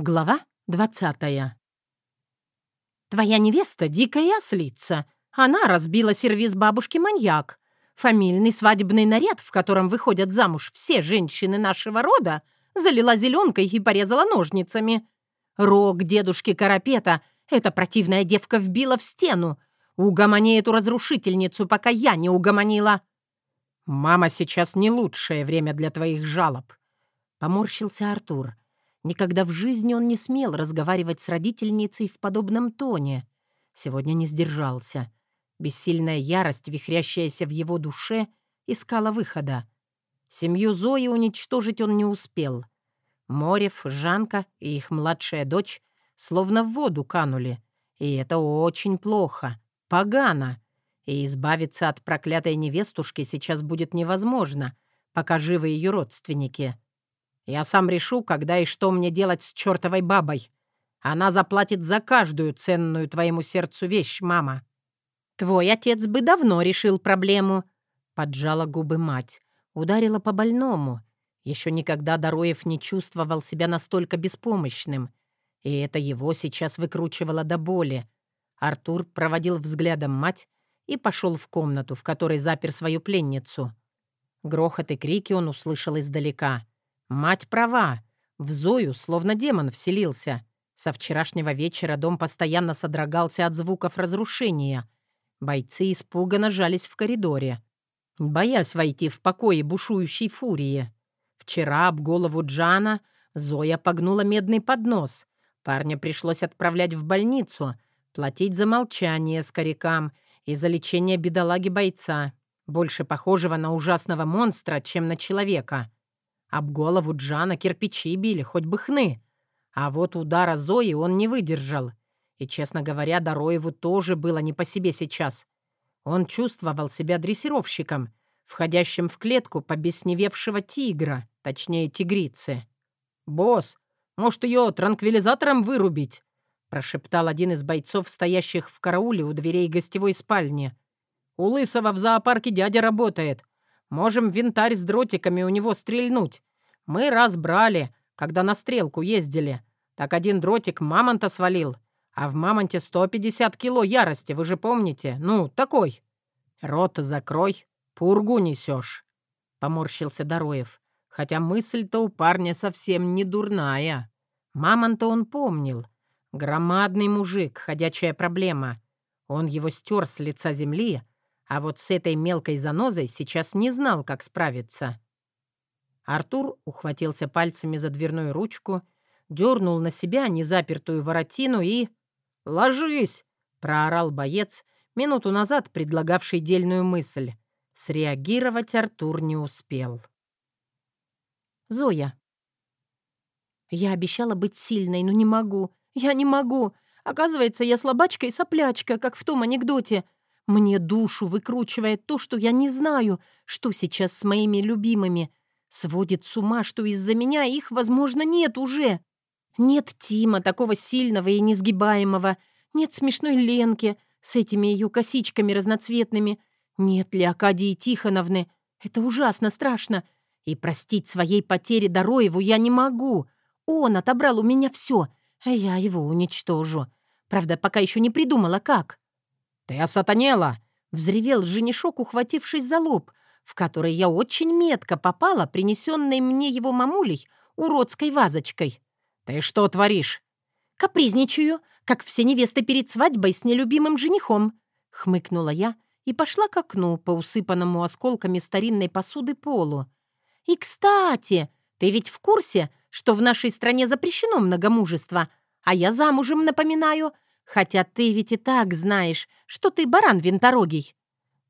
Глава двадцатая. «Твоя невеста — дикая ослица. Она разбила сервиз бабушки-маньяк. Фамильный свадебный наряд, в котором выходят замуж все женщины нашего рода, залила зеленкой и порезала ножницами. Рог дедушки Карапета эта противная девка вбила в стену. Угомони эту разрушительницу, пока я не угомонила». «Мама, сейчас не лучшее время для твоих жалоб», — поморщился Артур. Никогда в жизни он не смел разговаривать с родительницей в подобном тоне. Сегодня не сдержался. Бессильная ярость, вихрящаяся в его душе, искала выхода. Семью Зои уничтожить он не успел. Морев, Жанка и их младшая дочь словно в воду канули. И это очень плохо, погано. И избавиться от проклятой невестушки сейчас будет невозможно, пока живы ее родственники. Я сам решу, когда и что мне делать с чертовой бабой. Она заплатит за каждую ценную твоему сердцу вещь, мама». «Твой отец бы давно решил проблему», — поджала губы мать. Ударила по больному. Еще никогда Дороев не чувствовал себя настолько беспомощным. И это его сейчас выкручивало до боли. Артур проводил взглядом мать и пошел в комнату, в которой запер свою пленницу. Грохот и крики он услышал издалека. Мать права. В Зою словно демон вселился. Со вчерашнего вечера дом постоянно содрогался от звуков разрушения. Бойцы испуганно жались в коридоре, боясь войти в покое бушующей фурии. Вчера об голову Джана Зоя погнула медный поднос. Парня пришлось отправлять в больницу, платить за молчание скорякам и за лечение бедолаги бойца, больше похожего на ужасного монстра, чем на человека. Об голову Джана кирпичи били, хоть бы хны. А вот удара Зои он не выдержал. И, честно говоря, Дороеву тоже было не по себе сейчас. Он чувствовал себя дрессировщиком, входящим в клетку побесневевшего тигра, точнее тигрицы. «Босс, может, ее транквилизатором вырубить?» прошептал один из бойцов, стоящих в карауле у дверей гостевой спальни. «У Лысого в зоопарке дядя работает. Можем винтарь с дротиками у него стрельнуть. Мы раз брали, когда на стрелку ездили. Так один дротик мамонта свалил. А в мамонте 150 кило ярости, вы же помните? Ну, такой. Рот закрой, пургу несешь. Поморщился Дороев. Хотя мысль-то у парня совсем не дурная. Мамонта он помнил. Громадный мужик, ходячая проблема. Он его стер с лица земли, а вот с этой мелкой занозой сейчас не знал, как справиться. Артур ухватился пальцами за дверную ручку, дернул на себя незапертую воротину и... «Ложись!» — проорал боец, минуту назад предлагавший дельную мысль. Среагировать Артур не успел. Зоя. Я обещала быть сильной, но не могу. Я не могу. Оказывается, я слабачка и соплячка, как в том анекдоте — мне душу выкручивает то, что я не знаю, что сейчас с моими любимыми. Сводит с ума, что из-за меня их, возможно, нет уже. Нет Тима, такого сильного и несгибаемого. Нет смешной Ленки с этими ее косичками разноцветными. Нет Леокадии Тихоновны. Это ужасно страшно. И простить своей потере Дороеву я не могу. Он отобрал у меня все, а я его уничтожу. Правда, пока еще не придумала, как. «Ты осатанела!» — взревел женишок, ухватившись за лоб, в который я очень метко попала, принесенной мне его мамулей, уродской вазочкой. «Ты что творишь?» «Капризничаю, как все невесты перед свадьбой с нелюбимым женихом», — хмыкнула я и пошла к окну по усыпанному осколками старинной посуды полу. «И, кстати, ты ведь в курсе, что в нашей стране запрещено многомужество, а я замужем, напоминаю, Хотя ты ведь и так знаешь, что ты баран винторогий».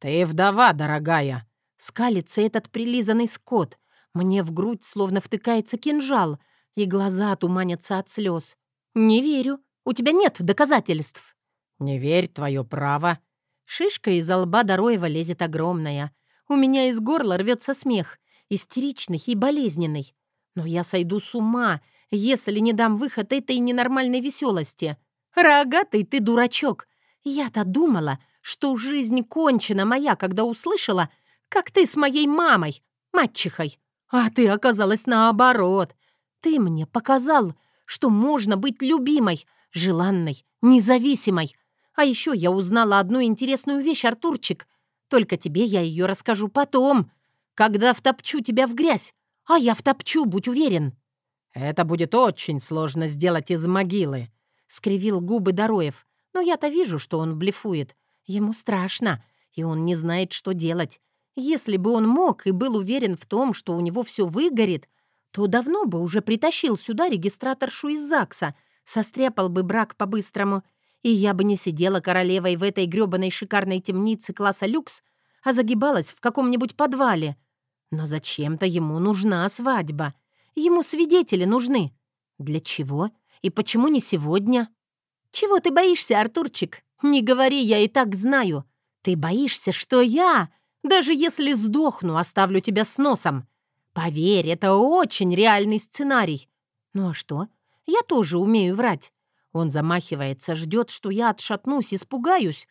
«Ты вдова, дорогая!» Скалится этот прилизанный скот. Мне в грудь словно втыкается кинжал, и глаза туманятся от слез. «Не верю. У тебя нет доказательств». «Не верь, твое право». Шишка из лба Дороева лезет огромная. У меня из горла рвется смех, истеричный и болезненный. Но я сойду с ума, если не дам выход этой ненормальной веселости. «Рогатый ты дурачок! Я-то думала, что жизнь кончена моя, когда услышала, как ты с моей мамой, мачехой. А ты оказалась наоборот. Ты мне показал, что можно быть любимой, желанной, независимой. А еще я узнала одну интересную вещь, Артурчик. Только тебе я ее расскажу потом, когда втопчу тебя в грязь. А я втопчу, будь уверен». «Это будет очень сложно сделать из могилы», — скривил губы Дороев. «Но я-то вижу, что он блефует. Ему страшно, и он не знает, что делать. Если бы он мог и был уверен в том, что у него все выгорит, то давно бы уже притащил сюда регистраторшу из ЗАГСа, состряпал бы брак по-быстрому, и я бы не сидела королевой в этой грёбаной шикарной темнице класса люкс, а загибалась в каком-нибудь подвале. Но зачем-то ему нужна свадьба. Ему свидетели нужны. Для чего? И почему не сегодня? Чего ты боишься, Артурчик? Не говори, я и так знаю. Ты боишься, что я, даже если сдохну, оставлю тебя с носом. Поверь, это очень реальный сценарий. Ну а что? Я тоже умею врать. Он замахивается, ждет, что я отшатнусь, испугаюсь.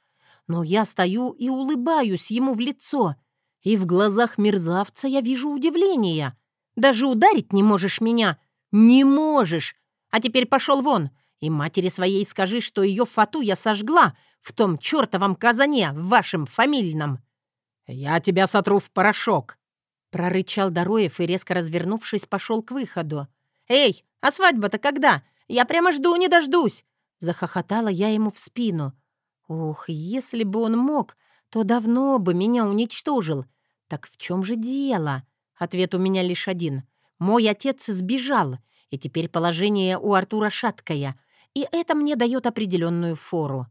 Но я стою и улыбаюсь ему в лицо. И в глазах мерзавца я вижу удивление. Даже ударить не можешь меня. Не можешь. А теперь пошел вон. И матери своей скажи, что ее фату я сожгла в том чертовом казане, в вашем фамильном. «Я тебя сотру в порошок», Прорычал Дороев и, резко развернувшись, пошел к выходу. «Эй, а свадьба-то когда? Я прямо жду, не дождусь!» Захохотала я ему в спину. Ух, если бы он мог, то давно бы меня уничтожил. Так в чем же дело? Ответ у меня лишь один. Мой отец сбежал, и теперь положение у Артура шаткое, и это мне дает определенную фору.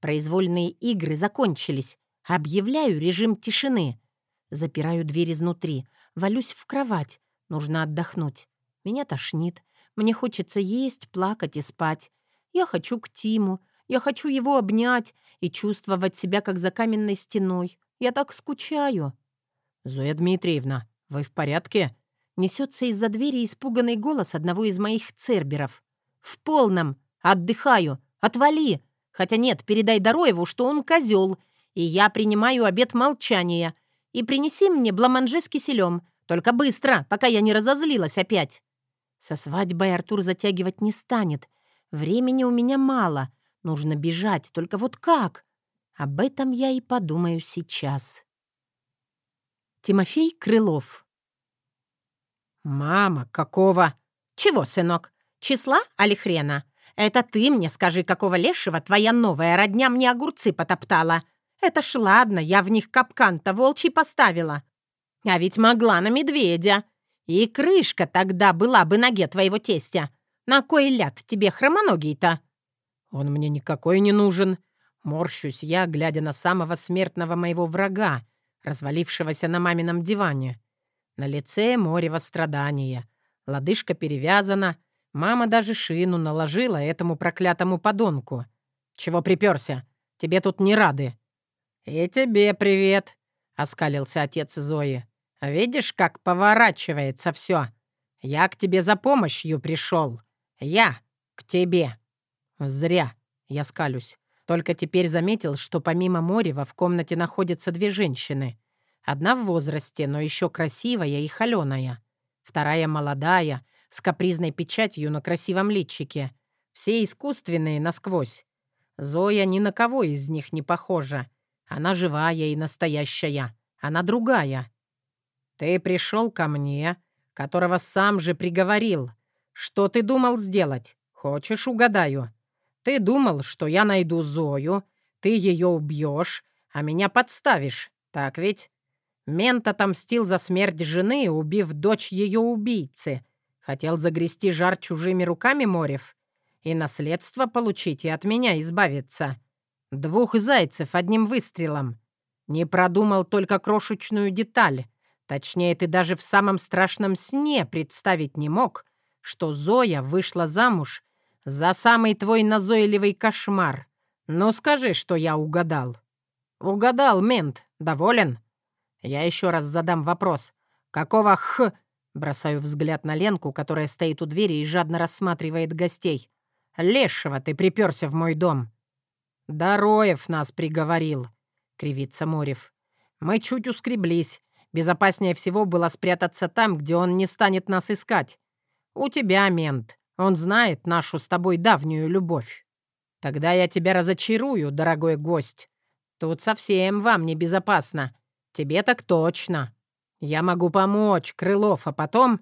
Произвольные игры закончились. Объявляю режим тишины. Запираю дверь изнутри, валюсь в кровать. Нужно отдохнуть. Меня тошнит. Мне хочется есть, плакать и спать. Я хочу к Тиму. Я хочу его обнять и чувствовать себя как за каменной стеной. Я так скучаю. «Зоя Дмитриевна, вы в порядке?» Несется из-за двери испуганный голос одного из моих церберов. «В полном! Отдыхаю! Отвали! Хотя нет, передай Дороеву, что он козел, и я принимаю обет молчания, и принеси мне бламанже с киселем. Только быстро, пока я не разозлилась опять. Со свадьбой Артур затягивать не станет. Времени у меня мало. Нужно бежать, только вот как? Об этом я и подумаю сейчас. Тимофей Крылов «Мама, какого?» «Чего, сынок? Числа, али хрена? Это ты мне скажи, какого лешего твоя новая родня мне огурцы потоптала. Это ж ладно, я в них капкан-то волчий поставила. А ведь могла на медведя. И крышка тогда была бы ноге твоего тестя. На кой ляд тебе хромоногий-то?» «Он мне никакой не нужен». Морщусь я, глядя на самого смертного моего врага, развалившегося на мамином диване. На лице морево страдания. Лодыжка перевязана. Мама даже шину наложила этому проклятому подонку. «Чего приперся? Тебе тут не рады». «И тебе привет», — оскалился отец Зои. «Видишь, как поворачивается все? Я к тебе за помощью пришел. Я к тебе». «Зря», — я скалюсь. Только теперь заметил, что помимо Морева в комнате находятся две женщины. Одна в возрасте, но еще красивая и холеная. Вторая молодая, с капризной печатью на красивом личике. Все искусственные насквозь. Зоя ни на кого из них не похожа. Она живая и настоящая. Она другая. Ты пришел ко мне, которого сам же приговорил. Что ты думал сделать? Хочешь, угадаю? Ты думал, что я найду Зою, ты ее убьешь, а меня подставишь, так ведь? Мент отомстил за смерть жены, убив дочь ее убийцы. Хотел загрести жар чужими руками, Морев, и наследство получить и от меня избавиться. Двух зайцев одним выстрелом. Не продумал только крошечную деталь. Точнее, ты даже в самом страшном сне представить не мог, что Зоя вышла замуж за самый твой назойливый кошмар. Ну скажи, что я угадал. Угадал, мент. Доволен? Я еще раз задам вопрос. Какого х... Бросаю взгляд на Ленку, которая стоит у двери и жадно рассматривает гостей. «Лешего ты приперся в мой дом!» «Дороев нас приговорил», — кривится Морев. «Мы чуть ускреблись. Безопаснее всего было спрятаться там, где он не станет нас искать. У тебя, мент, Он знает нашу с тобой давнюю любовь. Тогда я тебя разочарую, дорогой гость. Тут совсем вам небезопасно. Тебе так точно. Я могу помочь, Крылов, а потом...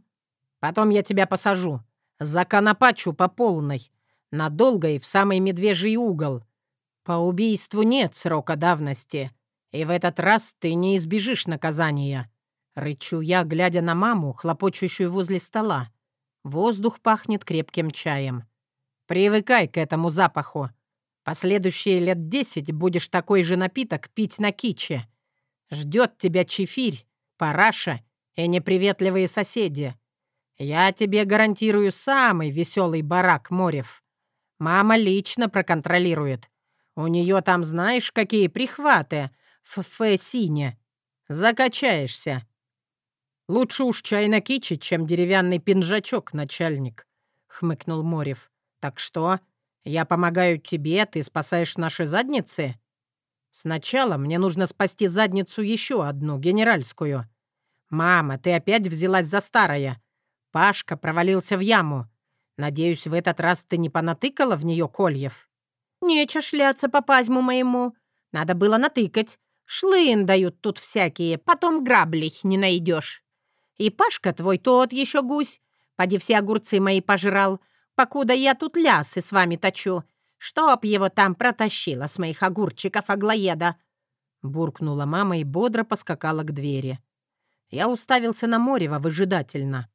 Потом я тебя посажу. Законопачу по полной. Надолго и в самый медвежий угол. По убийству нет срока давности. И в этот раз ты не избежишь наказания. Рычу я, глядя на маму, хлопочущую возле стола. Воздух пахнет крепким чаем. Привыкай к этому запаху. Последующие лет десять будешь такой же напиток пить на киче. Ждет тебя чефирь, параша и неприветливые соседи. Я тебе гарантирую самый веселый барак, Морев. Мама лично проконтролирует. У нее там знаешь, какие прихваты в фэ-сине. Закачаешься. Лучше уж чай на киче, чем деревянный пинжачок, начальник, — хмыкнул Морев. Так что, я помогаю тебе, ты спасаешь наши задницы? Сначала мне нужно спасти задницу еще одну, генеральскую. Мама, ты опять взялась за старое. Пашка провалился в яму. Надеюсь, в этот раз ты не понатыкала в нее кольев? Нече шляться по пазьму моему. Надо было натыкать. Шлын дают тут всякие, потом граблей не найдешь. И Пашка твой тот еще гусь. Поди все огурцы мои пожрал, покуда я тут лясы с вами точу. Чтоб его там протащило с моих огурчиков Аглоеда!» Буркнула мама и бодро поскакала к двери. Я уставился на Морева выжидательно.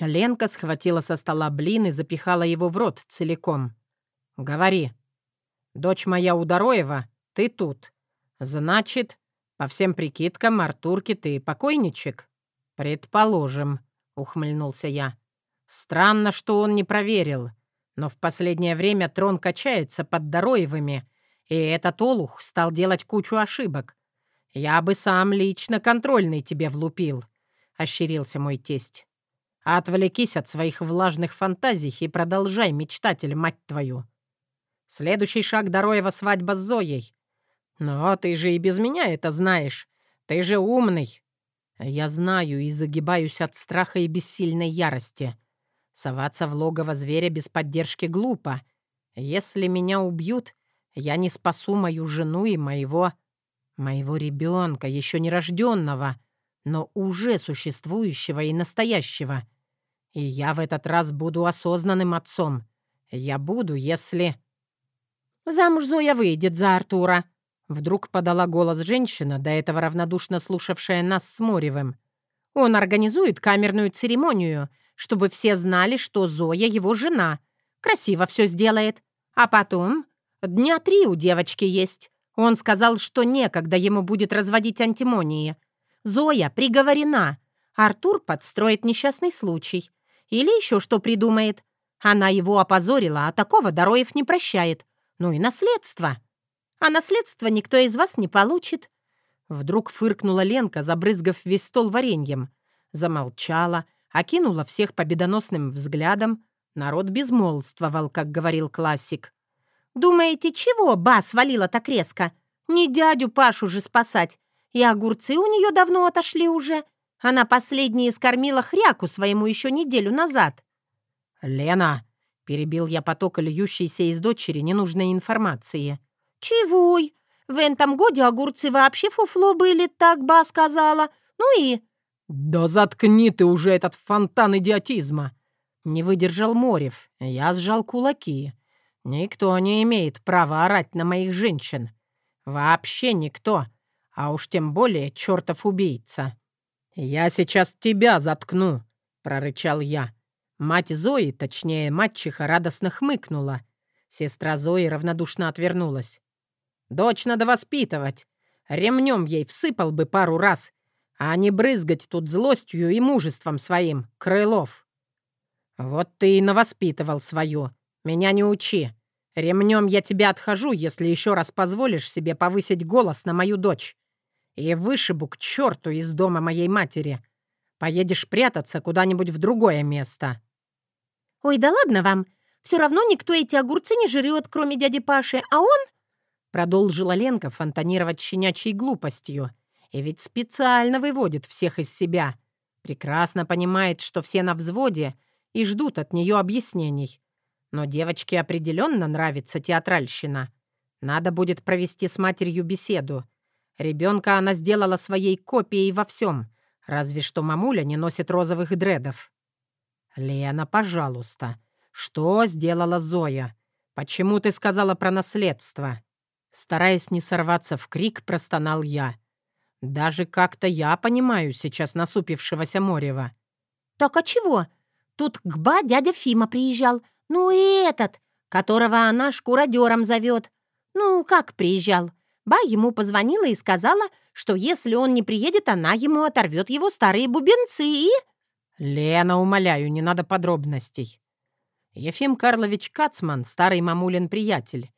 Ленка схватила со стола блин и запихала его в рот целиком. «Говори. Дочь моя Удароева, ты тут. Значит, по всем прикидкам, Артурки, ты покойничек?» «Предположим», — ухмыльнулся я. «Странно, что он не проверил. Но в последнее время трон качается под Дороевыми, и этот олух стал делать кучу ошибок. Я бы сам лично контрольный тебе влупил», — ощерился мой тесть. «Отвлекись от своих влажных фантазий и продолжай, мечтатель, мать твою. Следующий шаг Дороева свадьба с Зоей. Но ты же и без меня это знаешь. Ты же умный, я знаю и загибаюсь от страха и бессильной ярости. Соваться в логово зверя без поддержки глупо. Если меня убьют, я не спасу мою жену и моего... моего ребенка, еще не рожденного, но уже существующего и настоящего. И я в этот раз буду осознанным отцом. Я буду, если... «Замуж Зоя выйдет за Артура», Вдруг подала голос женщина, до этого равнодушно слушавшая нас с Моревым. «Он организует камерную церемонию, чтобы все знали, что Зоя его жена. Красиво все сделает. А потом... Дня три у девочки есть. Он сказал, что некогда ему будет разводить антимонии. Зоя приговорена. Артур подстроит несчастный случай. Или еще что придумает. Она его опозорила, а такого Дороев не прощает. Ну и наследство». А наследство никто из вас не получит». Вдруг фыркнула Ленка, забрызгав весь стол вареньем. Замолчала, окинула всех победоносным взглядом. Народ безмолвствовал, как говорил классик. «Думаете, чего ба свалила так резко? Не дядю Пашу же спасать. И огурцы у нее давно отошли уже. Она последние скормила хряку своему еще неделю назад». «Лена!» — перебил я поток льющейся из дочери ненужной информации. «Чегой? В этом годе огурцы вообще фуфло были, так ба сказала. Ну и...» «Да заткни ты уже этот фонтан идиотизма!» Не выдержал Морев. Я сжал кулаки. «Никто не имеет права орать на моих женщин. Вообще никто. А уж тем более чертов убийца». «Я сейчас тебя заткну!» — прорычал я. Мать Зои, точнее, мачеха, радостно хмыкнула. Сестра Зои равнодушно отвернулась. Дочь надо воспитывать. Ремнем ей всыпал бы пару раз, а не брызгать тут злостью и мужеством своим, Крылов. Вот ты и навоспитывал свою. Меня не учи. Ремнем я тебя отхожу, если еще раз позволишь себе повысить голос на мою дочь. И вышибу к черту из дома моей матери. Поедешь прятаться куда-нибудь в другое место. Ой, да ладно вам. Все равно никто эти огурцы не жрет, кроме дяди Паши, а он... Продолжила Ленка фонтанировать щенячьей глупостью. И ведь специально выводит всех из себя. Прекрасно понимает, что все на взводе и ждут от нее объяснений. Но девочке определенно нравится театральщина. Надо будет провести с матерью беседу. Ребенка она сделала своей копией во всем, разве что мамуля не носит розовых дредов. «Лена, пожалуйста, что сделала Зоя? Почему ты сказала про наследство?» Стараясь не сорваться в крик, простонал я. Даже как-то я понимаю сейчас насупившегося Морева. «Так а чего? Тут к ба дядя Фима приезжал. Ну и этот, которого она шкуродером зовет. Ну, как приезжал? Ба ему позвонила и сказала, что если он не приедет, она ему оторвет его старые бубенцы и...» «Лена, умоляю, не надо подробностей. Ефим Карлович Кацман — старый мамулин приятель,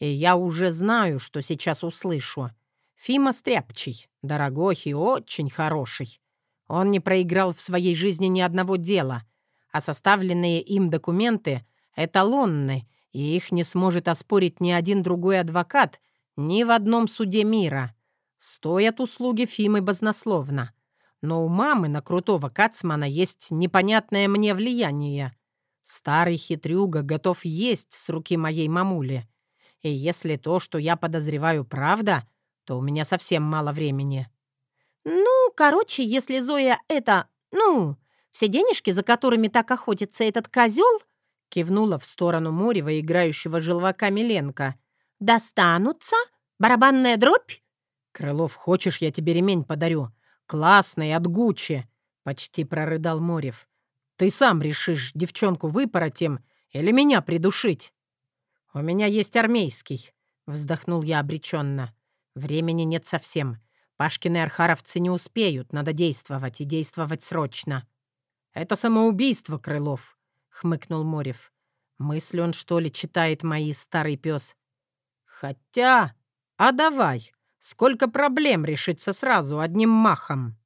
и я уже знаю, что сейчас услышу. Фима Стряпчий, дорогой и очень хороший. Он не проиграл в своей жизни ни одного дела, а составленные им документы эталонны, и их не сможет оспорить ни один другой адвокат ни в одном суде мира. Стоят услуги Фимы базнословно. Но у мамы на крутого Кацмана есть непонятное мне влияние. Старый хитрюга готов есть с руки моей мамули. И если то, что я подозреваю, правда — то у меня совсем мало времени». «Ну, короче, если Зоя это... Ну, все денежки, за которыми так охотится этот козел, кивнула в сторону Морева, играющего желваками Ленка, достанутся? Барабанная дробь?» «Крылов, хочешь, я тебе ремень подарю? Классный, от Гуччи!» — почти прорыдал Морев. «Ты сам решишь, девчонку выпороть им или меня придушить?» «У меня есть армейский», — вздохнул я обреченно. Времени нет совсем. Пашкины архаровцы не успеют, надо действовать, и действовать срочно. «Это самоубийство, Крылов», — хмыкнул Морев. «Мысли он, что ли, читает мои, старый пес?» «Хотя... А давай, сколько проблем решится сразу, одним махом?»